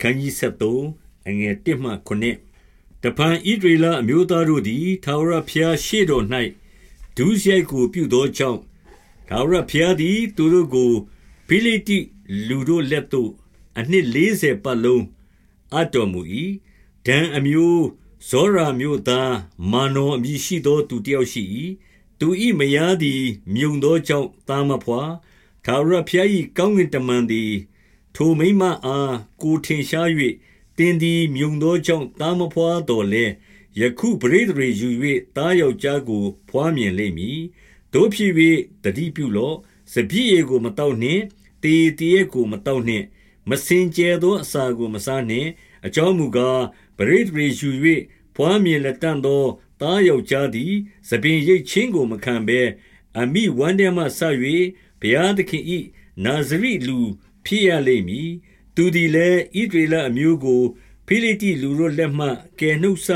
ခန်းကြီး73အငယ်1မှ9တပန်ဣဒရေလအမျိုးသားတို့သည်သာဝရဖျားရှေ့တော်၌ဒုစရိုက်ကိုပြုသောကြောင့်သာဝရဖျားသည်သူတို့ကိုဖိလိတိလူတို့လက်သို့အနှစ်40ပတ်လုံးအတော်မူ၏ဒံအမျိုးဇောရာမျိုးသားမာနောအမည်ရှိသောသူတစ်ယောက်ရှိ၏သူ၏မယားသည်မြုံသောကြောင့်သားမဖွာသာဝရဖျား၏ကောင်းကင်တမန်သည် ထိုမိမအား ကိုထင်ရှား၍တင်းသည် မြုံသောကြောင့် သားမဖွာတော်လဲယခုပရိသေယူ၍သားယောက်ျားကိုဖွားမြင်လိမ့်မည်တို့ဖြစ်၍တတိပြုလော့ စပြည့်ရေကိုမတောက်နှင့်တေတည်းကိုမတောက်နှင့် မစင်ကြဲသော အစာကို မစားနှင့် အကြောင်းမူကားပရိသေယူ၍ဖွားမြင်လက်တန့်သော သားယောက်ျားသည်သပင်ရိတ်ချင်းကို မခံဘဲ အမိဝမ်းထဲမှဆ၍ဘုရားသခင်၏နာဇရိလူ ဖြစ်ရလိမ့်မည်သူသည်လည်းဣဒရေလအမျိုးကိုဖိလိတိလူတို့လက်မှကယ်နှုတ်ဆ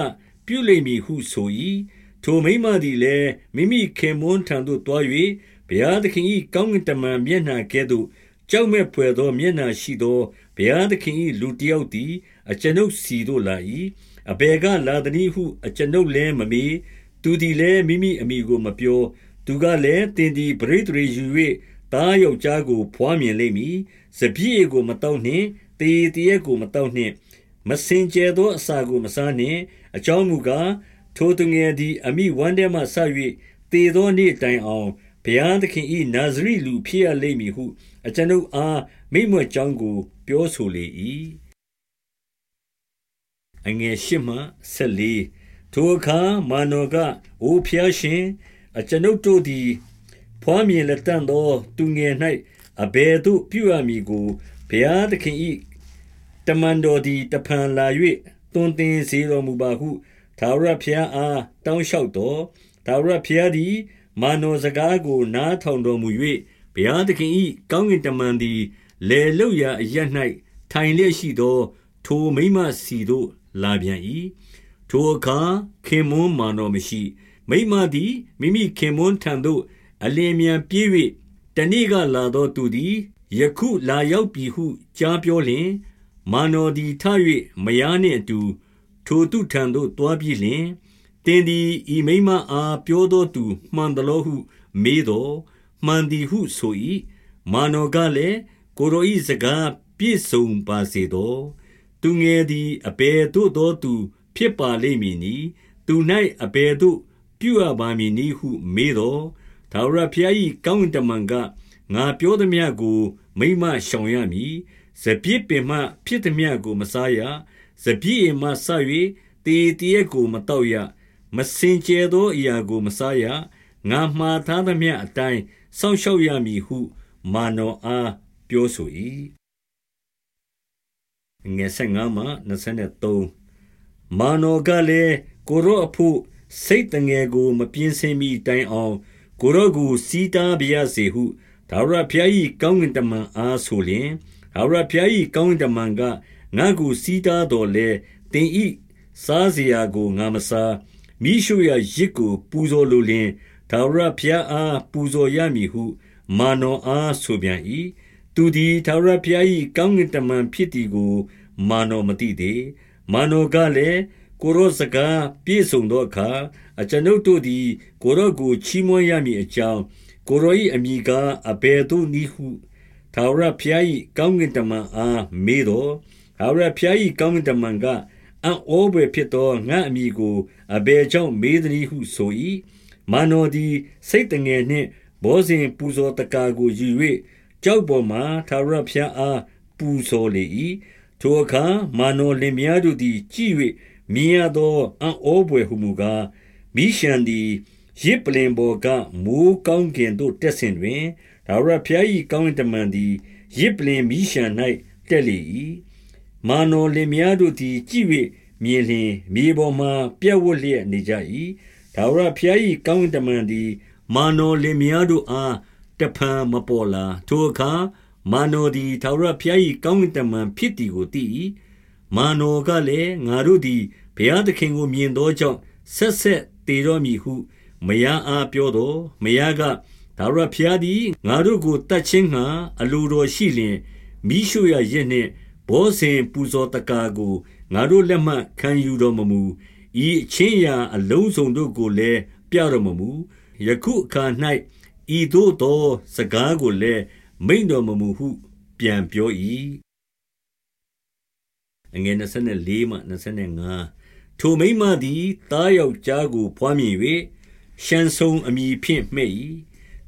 ပြုလိမ့်မည်ဟုဆို၏ထိုမိမသည်လည်းမိမိခင်မွန်းထံသို့တွား၍ဘုရားသခင်၏ကောင်းကင်တမန်မျက်နှာကဲ့သို့ကြောက်မဲ့ဖွယ်သောမျက်နှာရှိသောဘုရားသခင်၏လူတစ်ယောက်သည်အကျွန်ုပ်စီသို့လာ၏အဘယ်ကလာသည်ဟုအကျွန်ုပ်လည်းမမေးသူသည်လည်းမိမိအမိကိုမပြောသူကလည်းတင်သည်ပရိသေယူ၍ သားယောက်ျားကိုဖွားမြင်လိမ့်မည် စပြည့်ကိုမတောက်နှင့်တေတည်းကိုမတောက်နှင့် မစင်ကြဲသော အစာကို မစားနှင့် အကြောင်းမူကား ထိုသူငယ်သည် အမိဝမ်းထဲမှဆ၍တေသောနေ့တိုင်အောင် ဘုရားသခင်၏နာဇရိလူဖြစ်ရလိမ့်မည်ဟု အကျွန်ုပ်အား မိမွတ်ကြောင်းကို ပြောဆိုလေ၏အငယ်ရှိမှဆက်လီထိုအခါ မာနောကအိုဖျားရှင် အကျွန်ုပ်တို့သည် ဖွားမြင်လက်တန့်သော သူငယ်၌အဘယ်သို့ ပြုရမည်ကို ဘုရားသခင်၏တမန်တော်သည် တဖန်လာ၍တွင်တင်စေတော်မူပါဟုသာရဖျားအား တောင်းလျှောက်တော်သာရဖျားသည် မာနောစကားကို နားထောင်တော်မူ၍ဘုရားသခင်၏ကောင်းကင်တမန်သည်လေလုတ်ရာအရ၌ထိုင်လျက်ရှိသော ထိုမိမစီတို့ လာပြန်၏ထိုအခါ ခင်မွန်းမာနောမရှိ မိမသည် မိမိခင်မွန်းထံသို့ အလင်းမြန်ပြေး၍တနေ့ကလာသောသူသည်ယခုလာရောက်ပြီဟုကြားပြောလျင်မာနောသည်ထ၍မယားနှင့်အတူထိုသူထံသို့တွားပြီးလျင်တင်သည်ဤမိမအားပြောသောသူမှန်သလောဟု မေးတော်မှန်သည်ဟုဆို၏မာနောကလည်းကိုရောဤစကားပြည့်စုံပါစေသောသူငယ်သည်အဘယ်သို့သောသူ ဖြစ်ပါလိမ့်မည်နီသူ၌အဘယ်သို့ပြုအပ်ပါမည်နည်းဟုမေးတော် ဒါဝရဖျား၏ကောင်းတမန်ကငါပြောသည်မြတ်ကို မိမရှောင်ရမည်စပြစ်ပင်မှဖြစ်သည်မြတ်ကို မစားရစပြည့်မှဆ၍တေတည်းကိုမတော့ရမစင်ကြဲသောအရာကို မစားရငါမှားထားသည်မြတ်အတိုင်းစောင့်ရှောက်ရမည်ဟု မာနောအားပြောဆို၏ငယ်၅မှ23မာနောကလည်းကိုရောအဖို့စိတ်တငယ်ကို မပြင်းစင်မီတိုင်အောင် ကိုယ်တော်ကို ဆီးတားပါရစေဟု ထာဝရဘုရား၏ကောင်းကင်တမန်အားဆိုလျှင်၊ထာဝရဘုရား၏ကောင်းကင်တမန်က၊ငါ့ကို ဆီးတားသော်လည်း၊သင်၏စားစရာကို ငါမစား။မီးရှို့ရာယဇ်ကို ပူဇော်လိုလျှင်၊ထာဝရဘုရားအား ပူဇော်ရမည်ဟု မာနော်အား ဆိုပြန်၏။သူသည် ထာဝရဘုရား၏ကောင်းကင်တမန်ဖြစ်သည်ကို မာနော်မသိသေး။မာနော်ကလည်း၊ ကိုရောစကားပြည့်စုံသောအခါ အကျွန်ုပ်တို့သည် ကိုရောကိုချီးမွမ်းရမည်အကြောင်း ကိုရော၏အမိကား အဘယ်သို့နည်းဟုသာဝရဖျား၏ကောင်းကင်တမန်အား မေးတော်သာဝရဖျား၏ကောင်းကင်တမန်က အံ့ဩဖွယ်ဖြစ်သော ငါအမိကို အဘယ်ကြောင့် မေးသည်ဟုဆို၏မာနောသည်စိတ်တငယ်နှင့် ဘောဇင်ပူဇော်တကာကိုယူ၍ကြောက်ပေါ်မှသာဝရဖျားအား ပူဇော်လေ၏ထိုအခါ မာနောလင်မယားတို့သည် ကြည့်၍ မြင်ရသောအံ့ဩဖွယ်ဟုမူကားမိရှန်သည်ရစ်ပလင်ပေါ်ကမိုးကောင်းကင်သို့တက်ဆင်တွင်ဒါဝရဖျား၏ကောင်းကင်တမန်သည်ရစ်ပလင်မိရှန်၌တက်လေ၏မာနောလင်မယားတို့သည်ကြည့်၍မြင်လျင်မြေပေါ်မှပြက်ဝတ်လျက်နေကြ၏ဒါဝရဖျား၏ကောင်းကင်တမန်သည်မာနောလင်မယားတို့အားတဖန်မပေါ်လာထိုအခါမာနောသည်ထာဝရဘုရား၏ကောင်းကင်တမန်ဖြစ်သည်ကိုသိ၏ မာနောကလည်းငါတို့သည်ဘုရားသခင်ကိုမြင်သောကြောင့်ဆက်ဆက်တည်တော်မည်ဟု မယားအားပြောတော်မယားကဒါဝရဘုရားသည်ငါတို့ကိုတတ်ခြင်းငှာအလိုတော်ရှိလျင်မိရှုရရစ်နှင့်ဘောဇဉ်ပူဇော်တကာကိုငါတို့လက်မှခံယူတော်မမူဤအချင်းရာအလုံးစုံတို့ကိုလည်းပြတော်မမူယခုအခါ၌ဤသို့သော စကားကိုလည်းမိန်တော်မမူဟု ပြန်ပြော၏ အငယ်24မှ25ထိုမိမသည်တားယောက်ျားကိုဖွားမြင်၍ရှန်ဆုံအမိဖြင့်မှဲ့၏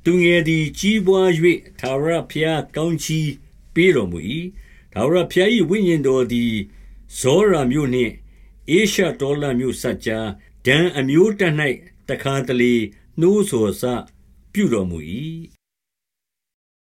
သူငယ်သည်ကြီးပွား၍သာရဖျားကောင်းချီးပေးတော်မူ၏သာရဖျား၏ဝိညာဉ်တော်သည်ဇောရာမြို့နှင့်အေရှတောလမြို့စัจ जा ဒံအမျိုးတက်၌တခါတလေနှိုးဆော်စပြုတော်မူ၏